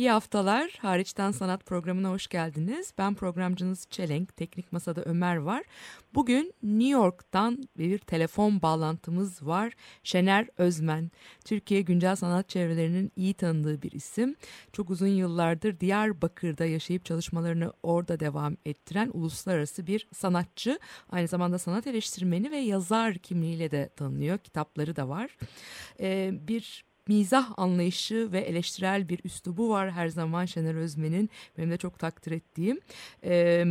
İyi haftalar. Hariçten Sanat programına hoş geldiniz. Ben programcınız Çelenk, teknik masada Ömer var. Bugün New York'tan bir telefon bağlantımız var. Şener Özmen, Türkiye güncel sanat çevrelerinin iyi tanıdığı bir isim. Çok uzun yıllardır Diyarbakır'da yaşayıp çalışmalarını orada devam ettiren uluslararası bir sanatçı. Aynı zamanda sanat eleştirmeni ve yazar kimliğiyle de tanınıyor. Kitapları da var. Ee, bir mizah anlayışı ve eleştirel bir üslubu var her zaman Şener Özmen'in. Benim de çok takdir ettiğim. Ee,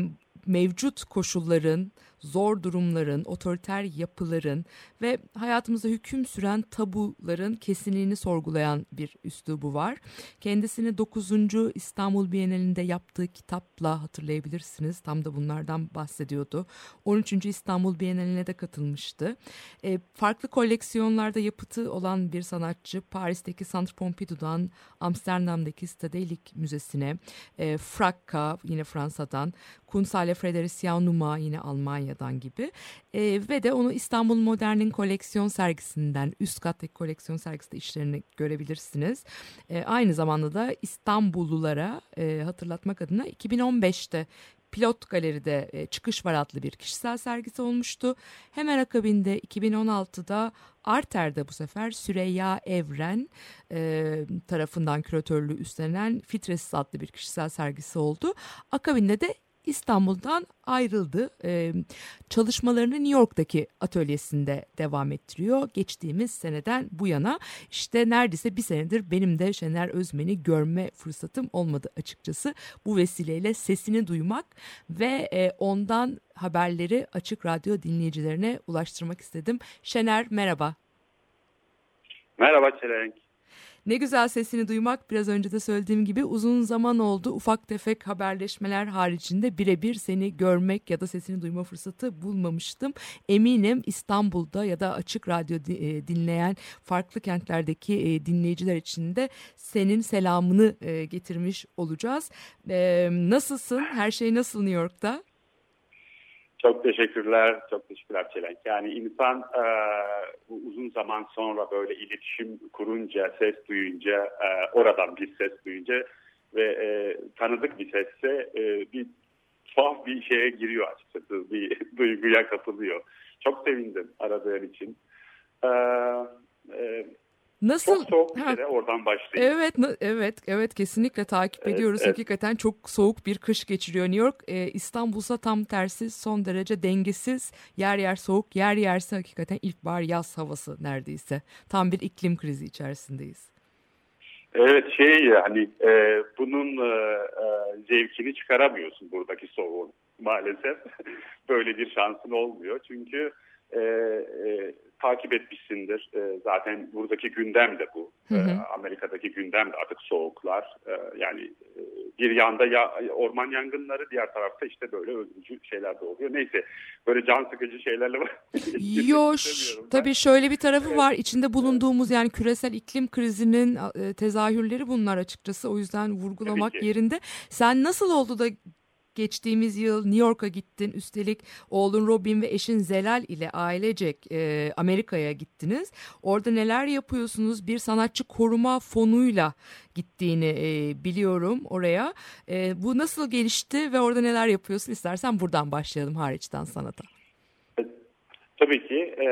mevcut koşulların, zor durumların, otoriter yapıların ve hayatımızda hüküm süren tabuların kesinliğini sorgulayan bir üslubu var. Kendisini 9. İstanbul Bienalinde yaptığı kitapla hatırlayabilirsiniz. Tam da bunlardan bahsediyordu. 13. İstanbul Bienaline de katılmıştı. E, farklı koleksiyonlarda yapıtı olan bir sanatçı Paris'teki Centre Pompidou'dan Amsterdam'daki Stedelijk Müzesi'ne, e, Frakka yine Fransa'dan, Kunsthalle Frederician Numa yine Almanya'dan gibi e, ve de onu İstanbul Modern'in koleksiyon sergisinden üst kattaki koleksiyon sergisinde işlerini görebilirsiniz. E, aynı zamanda da İstanbullulara e, hatırlatmak adına 2015'te Pilot Galeri'de e, Çıkış Var adlı bir kişisel sergisi olmuştu. Hemen akabinde 2016'da Arter'de bu sefer Süreyya Evren e, tarafından küratörlüğü üstlenen Fitresiz adlı bir kişisel sergisi oldu. Akabinde de İstanbul'dan ayrıldı. Ee, çalışmalarını New York'taki atölyesinde devam ettiriyor. Geçtiğimiz seneden bu yana işte neredeyse bir senedir benim de Şener Özmen'i görme fırsatım olmadı açıkçası. Bu vesileyle sesini duymak ve e, ondan haberleri Açık Radyo dinleyicilerine ulaştırmak istedim. Şener merhaba. Merhaba Çelenk. Ne güzel sesini duymak biraz önce de söylediğim gibi uzun zaman oldu ufak tefek haberleşmeler haricinde birebir seni görmek ya da sesini duyma fırsatı bulmamıştım. Eminim İstanbul'da ya da açık radyo e, dinleyen farklı kentlerdeki e, dinleyiciler için de senin selamını e, getirmiş olacağız. Nasılsın? Her şey nasıl New York'ta? Çok teşekkürler, çok teşekkürler Çelenk. Yani insan e, uzun zaman sonra böyle iletişim kurunca, ses duyunca, e, oradan bir ses duyunca ve e, tanıdık bir sesse e, bir tuhaf bir şeye giriyor açıkçası, bir duyguya kapılıyor. Çok sevindim aradığın için. E, e, Nasıl? Çok soğuk bir kere oradan başlayayım. Evet, evet, evet kesinlikle takip Evet, ediyoruz. evet. Hakikaten çok soğuk bir kış geçiriyor New York. Ee, İstanbul'sa tam tersi son derece dengesiz. Yer yer soğuk, yer yerse hakikaten ilkbahar yaz havası neredeyse. Tam bir iklim krizi içerisindeyiz. Evet şey yani e, bunun e, e, zevkini çıkaramıyorsun buradaki soğuğun maalesef. Böyle bir şansın olmuyor çünkü e, e, takip etmişsindir. E, zaten buradaki gündem de bu. Hı hı. E, Amerika'daki gündem de artık soğuklar. E, yani e, bir yanda ya orman yangınları diğer tarafta işte böyle öldürücü şeyler de oluyor. Neyse böyle can sıkıcı şeylerle Yo, istemiyorum ben. tabii şöyle bir tarafı Evet. var. İçinde bulunduğumuz yani küresel iklim krizinin e, tezahürleri bunlar açıkçası. O yüzden vurgulamak yerinde. Sen nasıl oldu da geçtiğimiz yıl New York'a gittin. Üstelik oğlun Robin ve eşin Zelal ile ailecek e, Amerika'ya gittiniz. Orada neler yapıyorsunuz? Bir sanatçı koruma fonuyla gittiğini e, biliyorum oraya. E, bu nasıl gelişti ve orada neler yapıyorsun? İstersen buradan başlayalım hariçten sanata. Tabii ki e,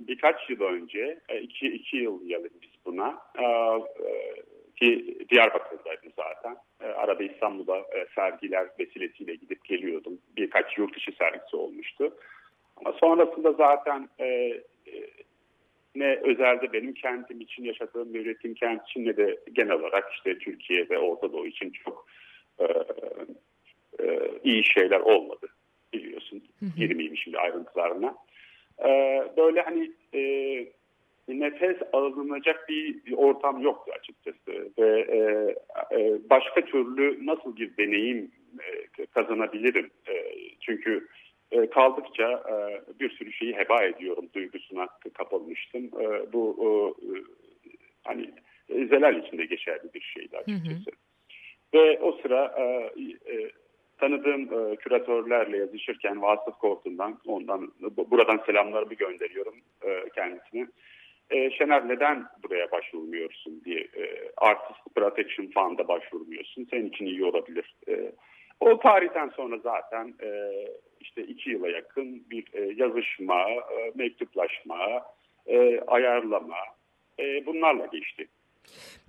birkaç yıl önce, e, iki, iki yıl diyelim biz buna, e, e, ki Diyarbakır'daydım zaten. E, arada İstanbul'da e, sergiler vesilesiyle gidip geliyordum. Birkaç yurt dışı sergisi olmuştu. Ama sonrasında zaten e, e, ne özelde benim kentim için yaşadığım bir üretim kent için ne de genel olarak işte Türkiye ve Orta Doğu için çok e, e, iyi şeyler olmadı biliyorsun. Girmeyeyim şimdi ayrıntılarına. E, böyle hani e, nefes alınacak bir, ortam yoktu açıkçası ve e, e, başka türlü nasıl bir deneyim e, kazanabilirim? E, çünkü e, kaldıkça e, bir sürü şeyi heba ediyorum duygusuna kapılmıştım. E, bu e, hani zelal içinde geçerli bir şeydi açıkçası. Ve o sıra e, e, tanıdığım e, küratörlerle yazışırken Vasıf Kortun'dan ondan bu- buradan selamlarımı gönderiyorum e, kendisine. E, Şener neden buraya başvurmuyorsun diye e, Artist Protection Fund'a başvurmuyorsun. Senin için iyi olabilir. E, o tarihten sonra zaten e, işte iki yıla yakın bir e, yazışma, e, mektuplaşma, e, ayarlama e, bunlarla geçti.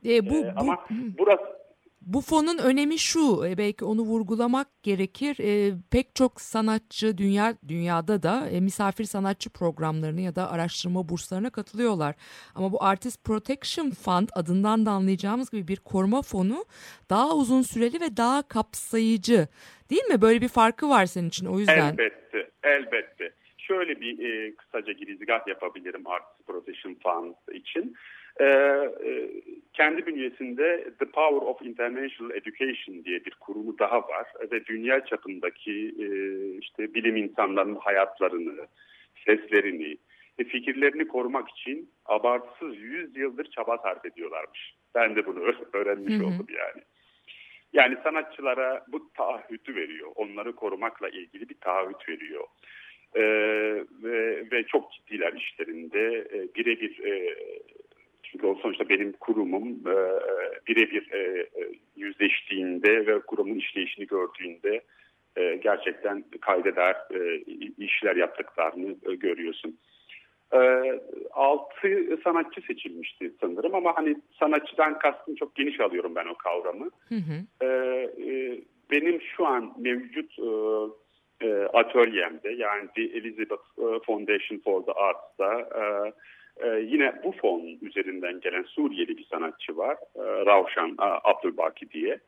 E, bu, E, bu, ama burası Bu fonun önemi şu, e, belki onu vurgulamak gerekir. E, pek çok sanatçı dünya dünyada da e, misafir sanatçı programlarını ya da araştırma burslarına katılıyorlar. Ama bu Artist Protection Fund adından da anlayacağımız gibi bir koruma fonu daha uzun süreli ve daha kapsayıcı. Değil mi? Böyle bir farkı var senin için o yüzden. Elbette, elbette. Şöyle bir e, kısaca girizgah yapabilirim Artist Protection Fund için. E, e, kendi bünyesinde The Power of International Education diye bir kurumu daha var ve dünya çapındaki e, işte bilim insanlarının hayatlarını, seslerini ve fikirlerini korumak için abartısız 100 yıldır çaba sarf ediyorlarmış. Ben de bunu öğrenmiş oldum yani. Yani sanatçılara bu taahhütü veriyor. Onları korumakla ilgili bir taahhüt veriyor. Ee, ve, ve çok ciddiler işlerinde. Ee, birebir e, çünkü o sonuçta benim kurumum e, birebir e, e, yüzleştiğinde ve kurumun işleyişini gördüğünde e, gerçekten kaydeder e, işler yaptıklarını e, görüyorsun. E, altı sanatçı seçilmişti sanırım ama hani sanatçıdan kastım çok geniş alıyorum ben o kavramı. Hı hı. E, e, benim şu an mevcut e, e, atölyemde yani The Elizabeth e, Foundation for the Arts'ta e, e, yine bu fon üzerinden gelen Suriyeli bir sanatçı var. E, Ravşan Abdülbaki diye.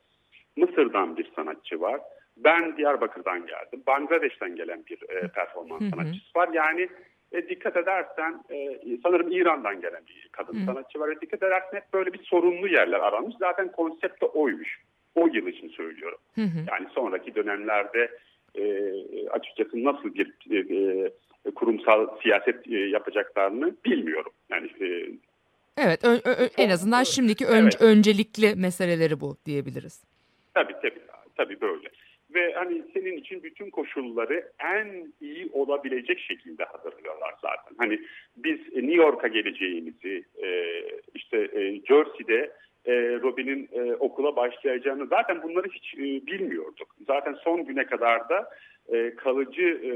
Mısır'dan bir sanatçı var. Ben Diyarbakır'dan geldim. Bangladeş'ten gelen bir e, performans Hı hı. sanatçısı var. Yani e, dikkat edersen e, sanırım İran'dan gelen bir kadın Hı. sanatçı var. E, dikkat edersen hep böyle bir sorunlu yerler aranmış. Zaten konsept de oymuş. O yıl için söylüyorum. Hı hı. Yani sonraki dönemlerde e, açıkçası nasıl bir e, e, kurumsal siyaset e, yapacaklarını bilmiyorum. Yani e, Evet, ö- ö- en azından şimdiki ön- Evet. öncelikli meseleleri bu diyebiliriz. tabii tabii tabii böyle. Ve hani senin için bütün koşulları en iyi olabilecek şekilde hazırlıyorlar zaten. Hani biz New York'a geleceğimizi, e, işte e, Jersey'de Robin'in okula başlayacağını zaten bunları hiç bilmiyorduk. Zaten son güne kadar da e, kalıcı e,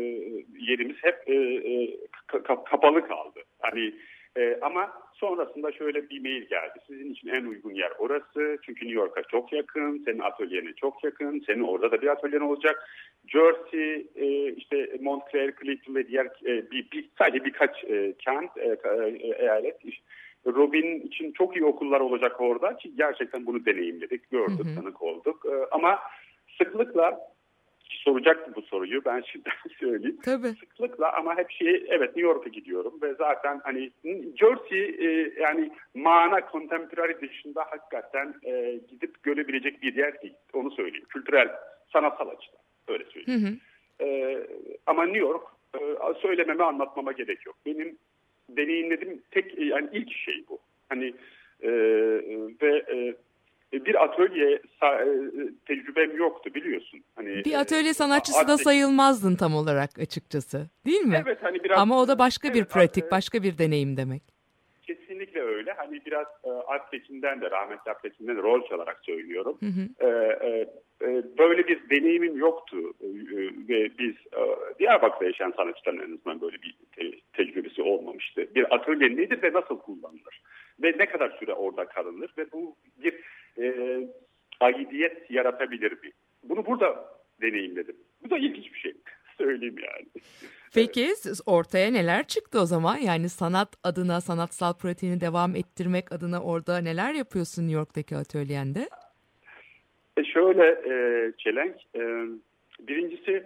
yerimiz hep e, e, ka- ka- kapalı kaldı. Hani e, ama sonrasında şöyle bir mail geldi. Sizin için en uygun yer orası. Çünkü New York'a çok yakın, senin atölyene çok yakın, senin orada da bir atölyen olacak. Jersey, e, işte Montclair, Cleveland ve diğer e, bir, bir, sadece birkaç e, kent, e, e, eyalet. Robin için çok iyi okullar olacak orada ki gerçekten bunu deneyimledik, gördük, Hı hı. tanık olduk. E, ama sıklıkla soracaktım bu soruyu ben şimdiden söyleyeyim Tabii. sıklıkla ama hep şey evet New York'a gidiyorum ve zaten hani Jersey e, yani mana contemporary dışında hakikaten e, gidip görebilecek bir yer değil. Onu söyleyeyim. Kültürel, sanatsal açıdan. Öyle Hı söyleyeyim. hı. E, ama New York e, söylememe anlatmama gerek yok. Benim deneyimlediğim tek yani ilk şey bu. Hani e, ve e, bir atölye sa- e, tecrübem yoktu biliyorsun. Hani Bir e, atölye sanatçısı da art- sayılmazdın tam olarak açıkçası. Değil mi? Evet hani biraz Ama o da başka bir Evet, pratik, e, başka bir deneyim demek. Kesinlikle öyle. Hani biraz e, Arttekin'den de rahmetli Arttekin'den de rol çalarak söylüyorum. Hı hı. E, e, e, böyle bir deneyimim yoktu E, ve biz e, Diyarbakır'da yaşayan sanatçıların en azından böyle bir te- tecrübesi olmamıştı. Bir atölye nedir ve nasıl kullanılır? Ve ne kadar süre orada kalınır? Ve bu bir e, aidiyet yaratabilir mi? Bunu burada deneyimledim. Bu da ilginç bir şey. Söyleyeyim yani. Peki siz ortaya neler çıktı o zaman? Yani sanat adına, sanatsal pratiğini devam ettirmek adına orada neler yapıyorsun New York'taki atölyende? E şöyle e, Çelenk, e, Birincisi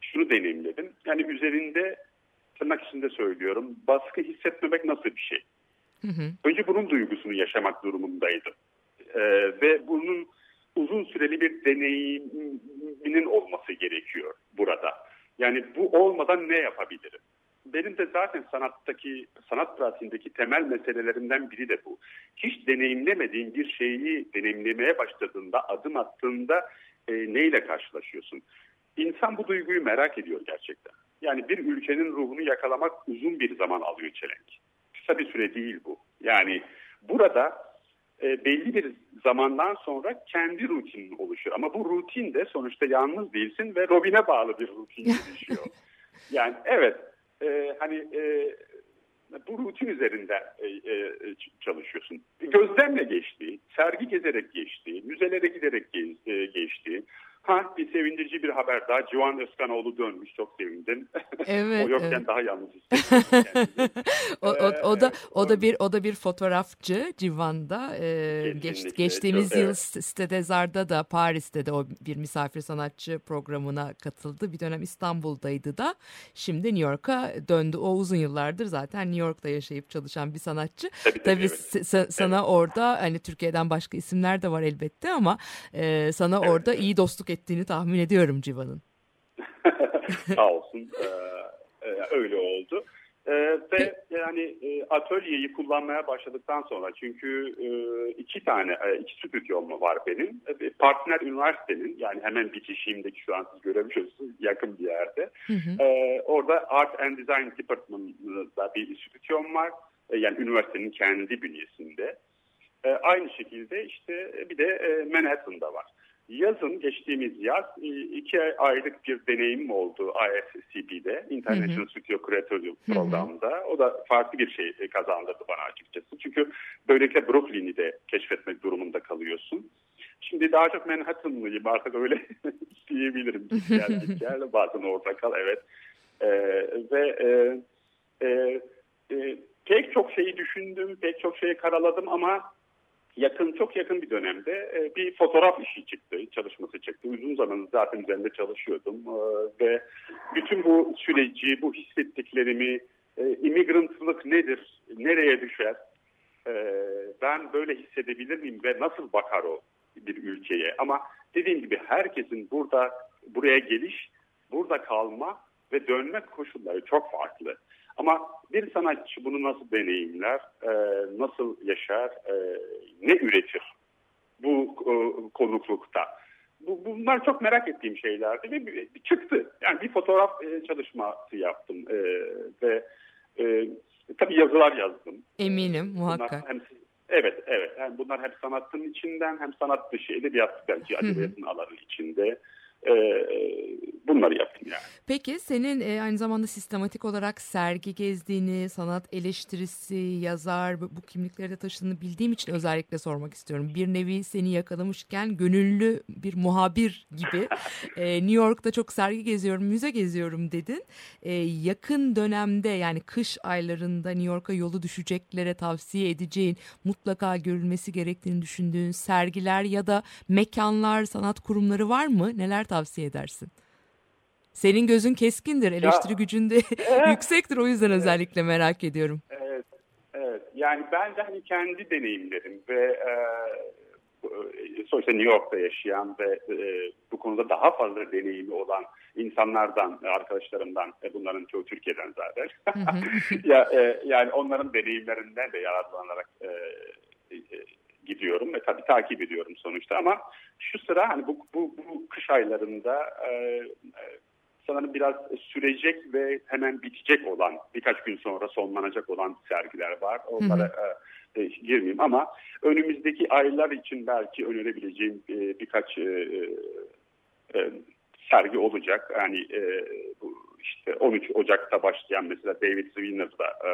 şunu deneyimledim. Yani üzerinde tırnak içinde söylüyorum baskı hissetmemek nasıl bir şey? Hı hı. Önce bunun duygusunu yaşamak durumundaydım. Ee, ve bunun uzun süreli bir deneyiminin olması gerekiyor burada. Yani bu olmadan ne yapabilirim? Benim de zaten sanattaki, sanat pratiğindeki temel meselelerinden biri de bu. Hiç deneyimlemediğin bir şeyi deneyimlemeye başladığında, adım attığında e, neyle karşılaşıyorsun? İnsan bu duyguyu merak ediyor gerçekten. Yani bir ülkenin ruhunu yakalamak uzun bir zaman alıyor çelenk. Kısa bir süre değil bu. Yani burada e, belli bir zamandan sonra kendi rutinin oluşuyor. Ama bu rutin de sonuçta yalnız değilsin ve Robin'e bağlı bir rutin gelişiyor. yani evet e, hani e, bu rutin üzerinden e, e, çalışıyorsun. Gözlemle geçtiği, sergi gezerek geçtiği, müzelere giderek gez, e, geçtiği. Ha bir sevindirici bir haber daha. Civan Özkanoğlu dönmüş. Çok sevindim. Evet, o yokken evet. daha yalnız. O, o, o da o da bir o da bir fotoğrafçı Civan'da e, geç, geçtiğimiz çok- yıl evet. Site Zar'da da Paris'te de o bir misafir sanatçı programına katıldı. Bir dönem İstanbul'daydı da. Şimdi New York'a döndü. O uzun yıllardır zaten New York'ta yaşayıp çalışan bir sanatçı. Tabii, tabii, Tabii evet. se- sana orada hani Türkiye'den başka isimler de var elbette ama e, sana orada iyi dostluk ettiğini tahmin ediyorum Civan'ın. Sağ olsun. Ee, e, öyle oldu. Ee, ve yani e, atölyeyi kullanmaya başladıktan sonra çünkü e, iki tane e, iki stüdyom var benim. E, partner üniversitenin yani hemen bitişiğimdeki şu an siz görebiliyorsunuz yakın bir yerde. Ee, orada Art and Design Department'da bir stüdyom var. E, yani üniversitenin kendi bünyesinde. E, aynı şekilde işte e, bir de e, Manhattan'da var. Yazın geçtiğimiz yaz e, iki aylık bir deneyimim oldu ISCP'de International Studio Creative Program'da. O da farklı bir şey e, kazandırdı bana açıkçası. Çünkü böylelikle Brooklyn'i de keşfetmek durumunda kalıyorsun. Şimdi daha çok Manhattan'lıyım artık öyle diyebilirim. Gel bazen orada kal evet. E, ve e, e, e, pek çok şeyi düşündüm, pek çok şeyi karaladım ama yakın çok yakın bir dönemde e, bir fotoğraf işi çıktı, çalışması çıktı. Uzun zaman zaten üzerinde çalışıyordum E, ve bütün bu süreci, bu hissettiklerimi, e, immigrantlık nedir, nereye düşer, e, ben böyle hissedebilir miyim ve nasıl bakar o bir ülkeye? Ama dediğim gibi herkesin burada buraya geliş, burada kalma ve dönme koşulları çok farklı. Ama bir sanatçı bunu nasıl deneyimler, e, nasıl yaşar, e, ne üretir bu e, konuklukta? Bu, bunlar çok merak ettiğim şeylerdi ve bir- bir çıktı. Yani bir fotoğraf e, çalışması yaptım e, ve e, tabii yazılar yazdım. Eminim Bunlar muhakkak. hem, evet, evet. Yani bunlar hem sanatın içinden hem sanat dışı edebiyat belki edebiyatın alanı içinde. E, bunları yaptım yani. Peki senin e, aynı zamanda sistematik olarak sergi gezdiğini, sanat eleştirisi, yazar bu kimlikleri de taşıdığını bildiğim için özellikle sormak istiyorum. Bir nevi seni yakalamışken gönüllü bir muhabir gibi e, New York'ta çok sergi geziyorum, müze geziyorum dedin. E, yakın dönemde yani kış aylarında New York'a yolu düşeceklere tavsiye edeceğin, mutlaka görülmesi gerektiğini düşündüğün sergiler ya da mekanlar, sanat kurumları var mı? Neler tavsiye edersin? Senin gözün keskindir, eleştiri gücün de yüksektir. O yüzden özellikle merak ediyorum. Evet, evet. Yani ben de hani kendi deneyimlerim ve e, e, sonuçta New York'ta yaşayan ve e, bu konuda daha fazla deneyimi olan insanlardan, arkadaşlarımdan, e, bunların çoğu Türkiye'den zaten. ya, e, yani onların deneyimlerinden de yararlanarak e, e, gidiyorum ve tabii takip ediyorum sonuçta ama şu sıra hani bu, bu, bu kış aylarında e, e, sanırım biraz sürecek ve hemen bitecek olan birkaç gün sonra sonlanacak olan sergiler var. Onlara e, e, girmeyeyim ama önümüzdeki aylar için belki önerebileceğim e, birkaç e, e, sergi olacak. Yani e, bu işte 13 Ocak'ta başlayan mesela David Swinner'da e,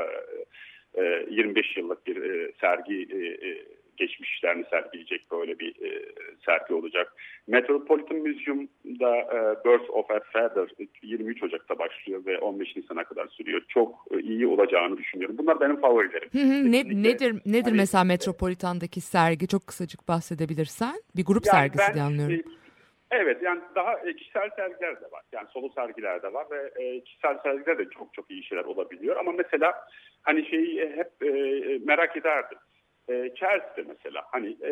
e, 25 yıllık bir e, sergi e, e, geçmişlerini sergileyecek böyle bir e, sergi olacak. Metropolitan Museum'da e, Birth of a Feather 23 Ocak'ta başlıyor ve 15 Nisan'a kadar sürüyor. Çok e, iyi olacağını düşünüyorum. Bunlar benim favorilerim. Hı hı, ne, nedir nedir Hani- mesela Metropolitan'daki sergi? Çok kısacık bahsedebilirsen. Bir grup Yani sergisi ben, diye anlıyorum. e, Evet yani daha e, kişisel sergiler de var. Yani solo sergiler de var ve e, kişisel sergiler de çok çok iyi şeyler olabiliyor. Ama mesela hani şeyi e, hep e, merak ederdim. E, Chelsea'de mesela hani e,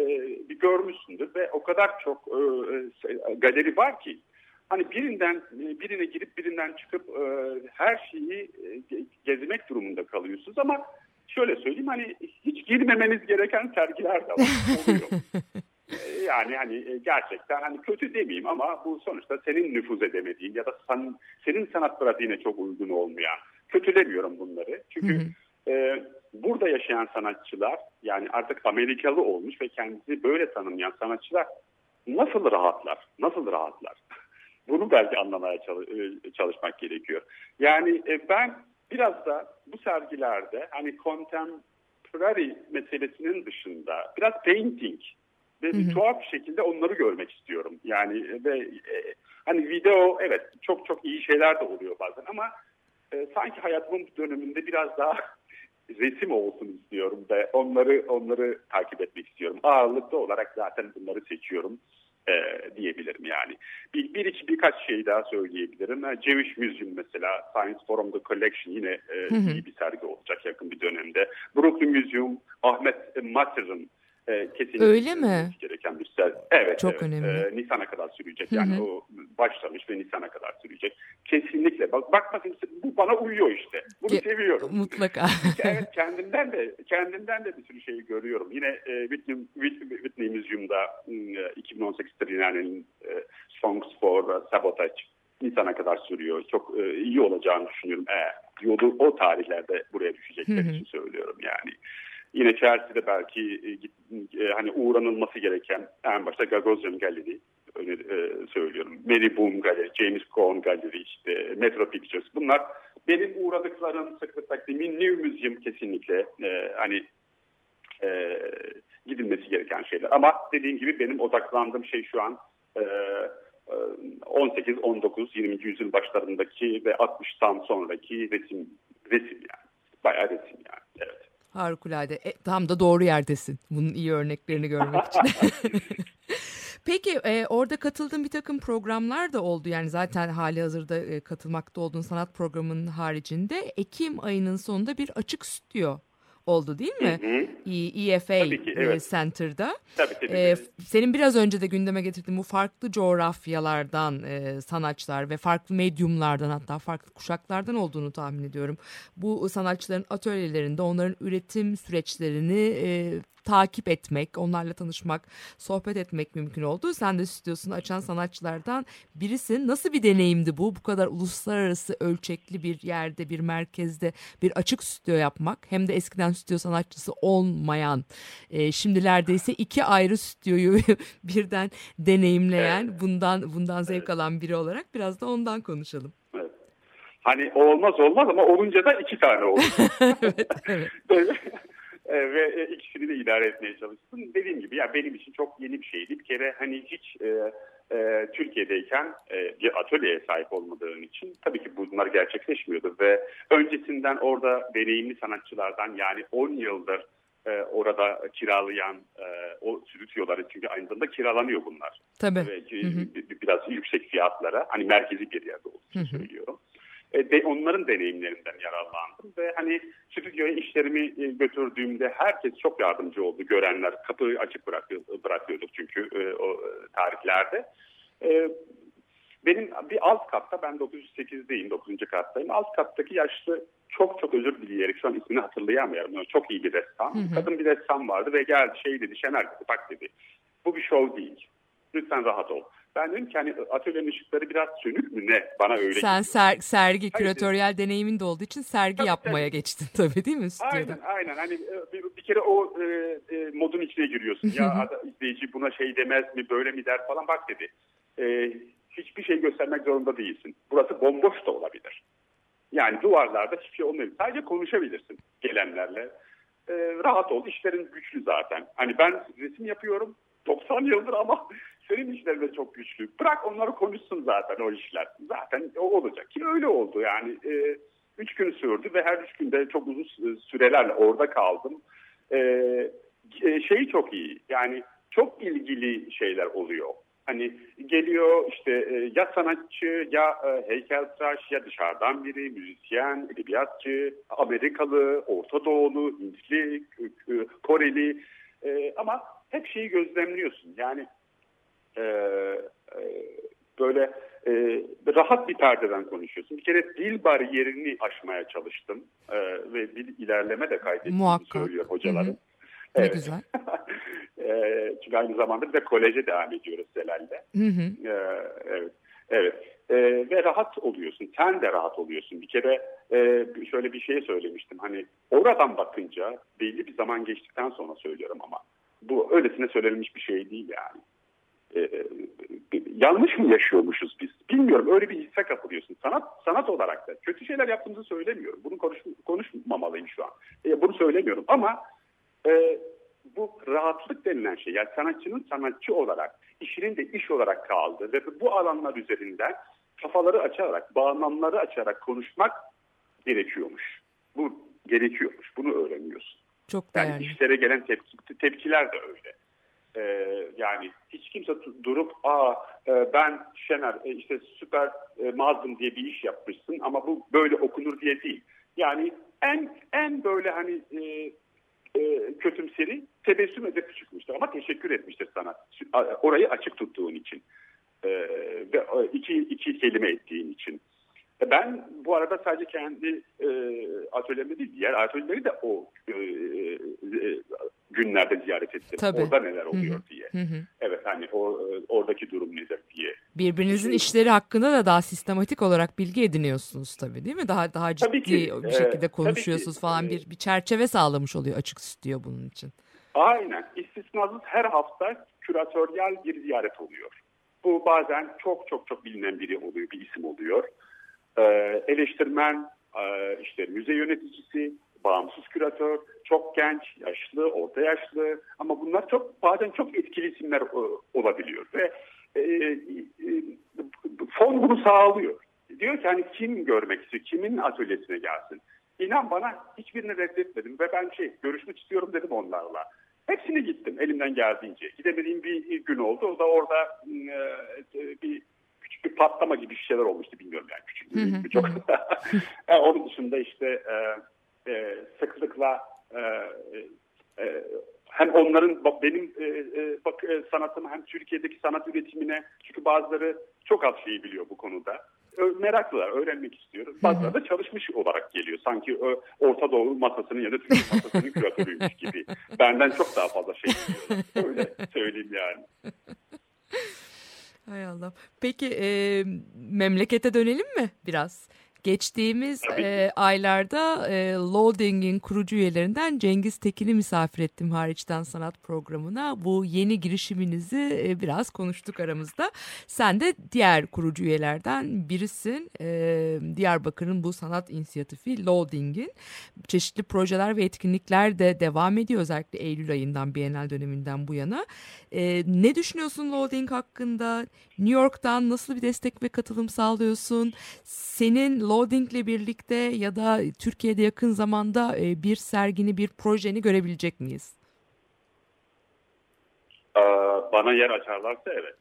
bir görmüşsündür ve o kadar çok e, e, galeri var ki hani birinden e, birine girip birinden çıkıp e, her şeyi e, gezmek durumunda kalıyorsunuz ama şöyle söyleyeyim hani hiç girmemeniz gereken sergiler de var. E, Yani hani gerçekten hani kötü demeyeyim ama bu sonuçta senin nüfuz edemediğin ya da san, senin sanat pratiğine çok uygun olmayan. Kötülemiyorum bunları. Çünkü e, burada yaşayan sanatçılar yani artık Amerikalı olmuş ve kendisi böyle tanımlayan sanatçılar nasıl rahatlar? Nasıl rahatlar? Bunu belki anlamaya e, çalışmak gerekiyor. Yani e, ben biraz da bu sergilerde hani contemporary meselesinin dışında biraz painting ve bir tuhaf bir şekilde onları görmek istiyorum. Yani ve e, hani video evet çok çok iyi şeyler de oluyor bazen ama e, sanki hayatımın bu döneminde biraz daha resim olsun istiyorum ve onları onları takip etmek istiyorum. Ağırlıklı olarak zaten bunları seçiyorum e, diyebilirim yani. Bir, bir iki birkaç şey daha söyleyebilirim. E, Jewish Museum mesela Science Forum The Collection yine e, iyi bir sergi olacak yakın bir dönemde. Brooklyn Museum Ahmet Mater'ın e, kesinlikle Öyle mi? gereken bir sergi. Evet. Çok evet. önemli. E, Nisan'a kadar sürecek. Yani o başlamış ve Nisan'a kadar sürecek. Kesinlikle. Bak, bak bakın bu bana uyuyor işte. Bunu Ge- seviyorum. Mutlaka. evet kendimden de kendimden de bir sürü şeyi görüyorum. Yine e, Whitney, Whitney, Whitney Museum'da e, 2018 Triennale'nin e, Songs for Sabotage Nisan'a kadar sürüyor. Çok e, iyi olacağını düşünüyorum. Eğer yolu o tarihlerde buraya düşecekler için söylüyorum yani. Yine Chelsea'de belki e, e, hani uğranılması gereken en başta Gagosian Gallery öyle e, söylüyorum. Mary Boom Gallery, James Cohn Gallery, işte Metro Pictures. Bunlar benim uğradıklarım sıklıkla New Museum kesinlikle e, hani e, gidilmesi gereken şeyler. Ama dediğim gibi benim odaklandığım şey şu an e, 18, 19, 20. yüzyıl başlarındaki ve 60'tan sonraki resim resim yani. Bayağı resim yani. Evet. Harikulade. E, tam da doğru yerdesin. Bunun iyi örneklerini görmek için. Peki e, orada katıldığın bir takım programlar da oldu. Yani zaten hali hazırda e, katılmakta olduğun sanat programının haricinde Ekim ayının sonunda bir açık stüdyo oldu değil mi? E- EFA Tabii ki, e, evet. Center'da. Tabii tabii. Ee, senin biraz önce de gündeme getirdiğin bu farklı coğrafyalardan e, sanatçılar ve farklı medyumlardan hatta farklı kuşaklardan olduğunu tahmin ediyorum. Bu sanatçıların atölyelerinde onların üretim süreçlerini e, takip etmek, onlarla tanışmak, sohbet etmek mümkün oldu. Sen de stüdyosunu açan sanatçılardan birisin. Nasıl bir deneyimdi bu? Bu kadar uluslararası ölçekli bir yerde, bir merkezde bir açık stüdyo yapmak. Hem de eskiden stüdyo sanatçısı olmayan, e, şimdilerde ise iki ayrı stüdyoyu birden deneyimleyen, bundan bundan zevk alan biri olarak biraz da ondan konuşalım. Evet. Hani olmaz olmaz ama olunca da iki tane olur. evet, evet. E, ve e, ikisini de idare etmeye çalıştım. Dediğim gibi ya benim için çok yeni bir şeydi. Bir kere hani hiç e, e, Türkiye'deyken e, bir atölyeye sahip olmadığım için tabii ki bunlar gerçekleşmiyordu ve öncesinden orada deneyimli sanatçılardan yani 10 yıldır e, orada kiralayan e, o stüdyoları çünkü aynı zamanda kiralanıyor bunlar. Tabii. Ve e, bi- biraz yüksek fiyatlara hani merkezi bir yerde olduğu için söylüyorum. E, de, onların deneyimlerinden yararlandım ve hani stüdyoya işlerimi e, götürdüğümde herkes çok yardımcı oldu. Görenler kapıyı açık bırakıyor, bırakıyorduk çünkü e, o e, tarihlerde. E, benim bir alt katta ben 908'deyim 9. kattayım. Alt kattaki yaşlı çok çok özür dileyerek şu an ismini hatırlayamıyorum. Çok iyi bir ressam. Kadın bir ressam vardı ve geldi şey dedi Şener dedi bak dedi bu bir show değil. Lütfen rahat ol. Ben dedim ki hani atölyenin ışıkları biraz sönük mü ne? Bana öyle Sen ser- sergi, Hayır. küratöryel deneyimin de olduğu için sergi Tabii, yapmaya tabii. geçtin tabii değil mi stüdyoda? Aynen aynen hani e, bir, bir kere o e, e, modun içine giriyorsun. Ya izleyici buna şey demez mi böyle mi der falan bak dedi. E, hiçbir şey göstermek zorunda değilsin. Burası bomboş da olabilir. Yani duvarlarda hiçbir şey olmayabilir. Sadece konuşabilirsin gelenlerle. E, rahat ol. İşlerin güçlü zaten. Hani ben resim yapıyorum 90 yıldır ama senin işlerin de çok güçlü. Bırak onları konuşsun zaten o işler. Zaten o olacak ki öyle oldu yani. E, üç gün sürdü ve her üç günde çok uzun sü- sürelerle orada kaldım. E, e, şeyi çok iyi yani çok ilgili şeyler oluyor. Hani geliyor işte e, ya sanatçı ya e, heykeltıraş ya dışarıdan biri, müzisyen, edebiyatçı, Amerikalı, Orta Doğulu, Hintli, Koreli E, ama hep şeyi gözlemliyorsun. Yani e, e, böyle e, rahat bir perdeden konuşuyorsun. Bir kere dil bariyerini aşmaya çalıştım e, ve dil ilerleme de kaydettiğini Muhakkak. söylüyor hocalarım. Hı hı. Ne Evet. güzel. E, çünkü aynı zamanda bir de koleje devam ediyoruz. Hı hı. Ee, evet. Evet. Ee, ve rahat oluyorsun. Sen de rahat oluyorsun. Bir kere e, şöyle bir şey söylemiştim. Hani oradan bakınca belli bir zaman geçtikten sonra söylüyorum ama bu öylesine söylenmiş bir şey değil yani. Ee, yanlış mı yaşıyormuşuz biz? Bilmiyorum. Öyle bir hisse kapılıyorsun. Sanat sanat olarak da. Kötü şeyler yaptığımızı söylemiyorum. Bunu konuş, konuşmamalıyım şu an. Ee, bunu söylemiyorum ama e, bu rahatlık denilen şey yani sanatçının sanatçı olarak işinin de iş olarak kaldı ve bu alanlar üzerinden kafaları açarak, bağlamları açarak konuşmak gerekiyormuş. Bu gerekiyormuş. Bunu öğreniyorsun. Çok Yani değerli. işlere gelen tepki, tepkiler de öyle. Ee, yani hiç kimse durup aa e, ben Şener e, işte süper e, mazlum diye bir iş yapmışsın ama bu böyle okunur diye değil. Yani en en böyle hani e, e, kötümseri tebessüm edip çıkmıştır ama teşekkür etmiştir sana orayı açık tuttuğun için E, ve e, iki, iki kelime ettiğin için. E, Ben bu arada sadece kendi e, atölyemde değil diğer atölyeleri de o e, e, günlerde ziyaret ettim. Tabii. Orada neler oluyor Hı hı. diye. Hı hı. Evet hani o, e, oradaki durum nedir diye. Birbirinizin işleri hakkında da daha sistematik olarak bilgi ediniyorsunuz tabii değil mi? Daha daha ciddi Tabii ki, bir e, şekilde tabii konuşuyorsunuz ki. falan E, bir bir çerçeve sağlamış oluyor açık stüdyo bunun için. Aynen. İstisnasız her hafta küratöryel bir ziyaret oluyor. Bu bazen çok çok çok bilinen biri oluyor, bir isim oluyor. Ee, eleştirmen, e, işte müze yöneticisi, bağımsız küratör, çok genç, yaşlı, orta yaşlı ama bunlar çok bazen çok etkili isimler e, olabiliyor ve e, e, fon bunu sağlıyor. Diyor ki hani kim görmek istiyor, kimin atölyesine gelsin. İnan bana hiçbirini reddetmedim ve ben şey görüşmek istiyorum dedim onlarla. Hepsine gittim elimden geldiğince. Gidemediğim bir gün oldu. O da orada e, bir küçük bir patlama gibi şeyler olmuştu bilmiyorum yani küçük bir çok. Yani onun dışında işte e, e, sıklıkla e, e, hem onların benim e, e, bak e, sanatım hem Türkiye'deki sanat üretimine çünkü bazıları çok az şeyi biliyor bu konuda. Meraklılar, öğrenmek istiyor. Bazıları da çalışmış olarak geliyor. Sanki Orta Doğu masasının ya da Türkiye masasının küratörüymüş gibi. Benden çok daha fazla şey biliyorlar. Öyle söyleyeyim yani. Hay Allah. Peki e, memlekete dönelim mi biraz? Geçtiğimiz Tabii. e, aylarda e, Loading'in kurucu üyelerinden Cengiz Tekin'i misafir ettim hariçten sanat programına. Bu yeni girişiminizi e, biraz konuştuk aramızda. Sen de diğer kurucu üyelerden birisin. E, Diyarbakır'ın bu sanat inisiyatifi Loading'in çeşitli projeler ve etkinlikler de devam ediyor özellikle Eylül ayından Bienal döneminden bu yana. E, ne düşünüyorsun Loading hakkında? New York'tan nasıl bir destek ve katılım sağlıyorsun? Senin Loading'le birlikte ya da Türkiye'de yakın zamanda e, bir sergini, bir projeni görebilecek miyiz? Ee, bana yer açarlarsa evet.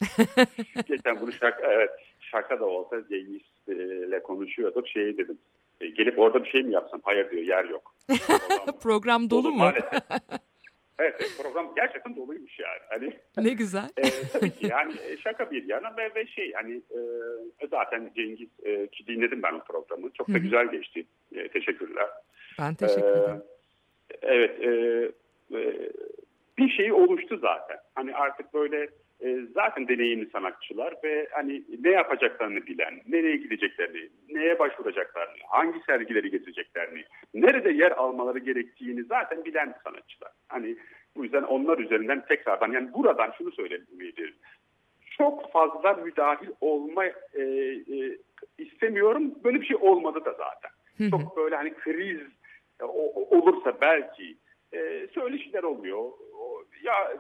Geçen bunu şaka, evet, şaka da olsa Cengiz'le konuşuyorduk. Şey dedim, e, gelip orada bir şey mi yapsam? Hayır diyor, yer yok. Program Program dolu mu? maalesef. Evet, program gerçekten doluymuş yani. Hani Ne güzel. e, tabii ki yani e, şaka bir yana ve, ve şey hani e, zaten Cengiz e, ki dinledim ben o programı. Çok da güzel geçti. E, teşekkürler. Ben teşekkür Ee, ederim. Evet, e, e, bir şey oluştu zaten. Hani artık böyle e, zaten deneyimli sanatçılar ve hani ne yapacaklarını bilen, nereye gideceklerini, neye başvuracaklarını, hangi sergileri getireceklerini, nerede yer almaları gerektiğini zaten bilen sanatçılar. Hani bu yüzden onlar üzerinden tekrardan yani buradan şunu söylemeliyim. Çok fazla müdahil olma e, e, istemiyorum. Böyle bir şey olmadı da zaten. Çok böyle hani kriz e, olursa belki e, söyleşiler oluyor. Ya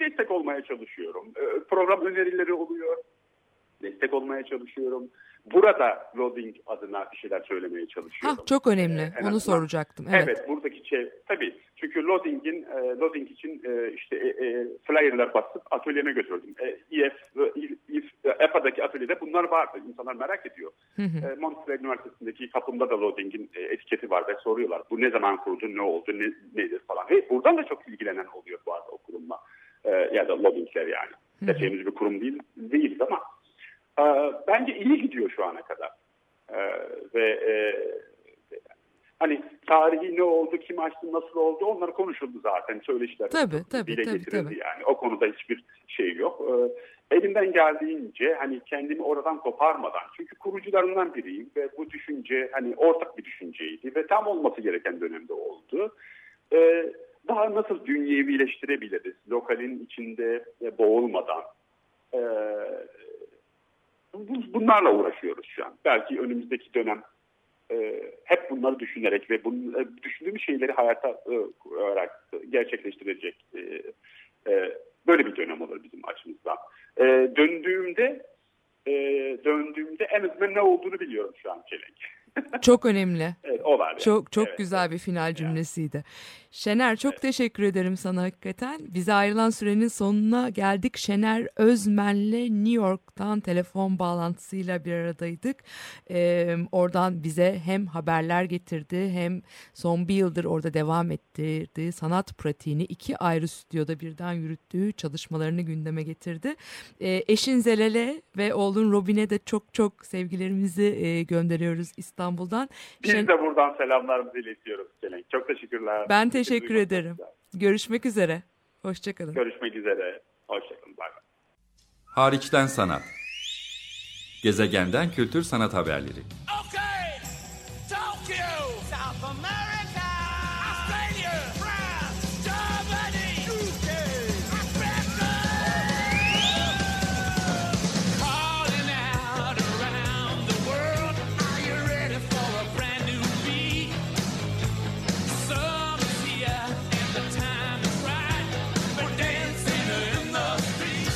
destek olmaya çalışıyorum. E, program önerileri oluyor. Destek olmaya çalışıyorum. Burada loading adına bir şeyler söylemeye çalışıyorum. Ha, çok önemli. Ee, Onu azından- soracaktım. Evet. Evet, buradaki şey tabii. Çünkü loading'in e, loading için e, işte e, e, flyer'lar basıp atölyeme götürdüm. E, EF, e, EF, EFA'daki atölyede bunlar vardı. İnsanlar merak ediyor. E, Montreal Üniversitesi'ndeki kapımda da loading'in e, etiketi var ve soruyorlar. Bu ne zaman kuruldu, ne oldu, ne, nedir falan. Ve buradan da çok ilgilenen oluyor bu arada o kurumla. E, ya da loading'ler yani. Hı bir kurum değil, değiliz ama e, bence iyi gidiyor şu ana kadar. E, ve e, Hani tarihi ne oldu, kim açtı, nasıl oldu onlar konuşuldu zaten. Söyleşiler Tabii, tabii, dile tabii, getirildi tabii. yani. O konuda hiçbir şey yok. Ee, elimden geldiğince hani kendimi oradan koparmadan çünkü kurucularından biriyim ve bu düşünce hani ortak bir düşünceydi ve tam olması gereken dönemde oldu. Ee, daha nasıl dünyevileştirebiliriz lokalin içinde e, boğulmadan ee, bunlarla uğraşıyoruz şu an. Belki önümüzdeki dönem e, hep bunları düşünerek ve bunun, e, düşündüğümüz şeyleri hayata e, koyarak gerçekleştirecek e, e, böyle bir dönem olur bizim açımızdan. E, döndüğümde e, döndüğümde en azından ne olduğunu biliyorum şu an Çelenk. Çok önemli. Evet, o var. yani. Çok çok Evet. güzel bir final cümlesiydi. Şener çok teşekkür ederim sana hakikaten. Bize ayrılan sürenin sonuna geldik. Şener Özmen'le New York'tan telefon bağlantısıyla bir aradaydık. Ee, oradan bize hem haberler getirdi hem son bir yıldır orada devam ettirdiği sanat pratiğini iki ayrı stüdyoda birden yürüttüğü çalışmalarını gündeme getirdi. Ee, eşin Zelel'e ve oğlun Robin'e de çok çok sevgilerimizi e, gönderiyoruz İstanbul'dan. Biz Şen- de buradan selamlarımızı iletiyoruz Çelenk. Çok teşekkürler. Ben Sizi teşekkür çok ederim. Görüşmek üzere. Hoşçakalın. Görüşmek üzere. Hoşçakalın. Bay bay. Hariçten sanat. Gezegenden kültür sanat haberleri. Okay, Tokyo,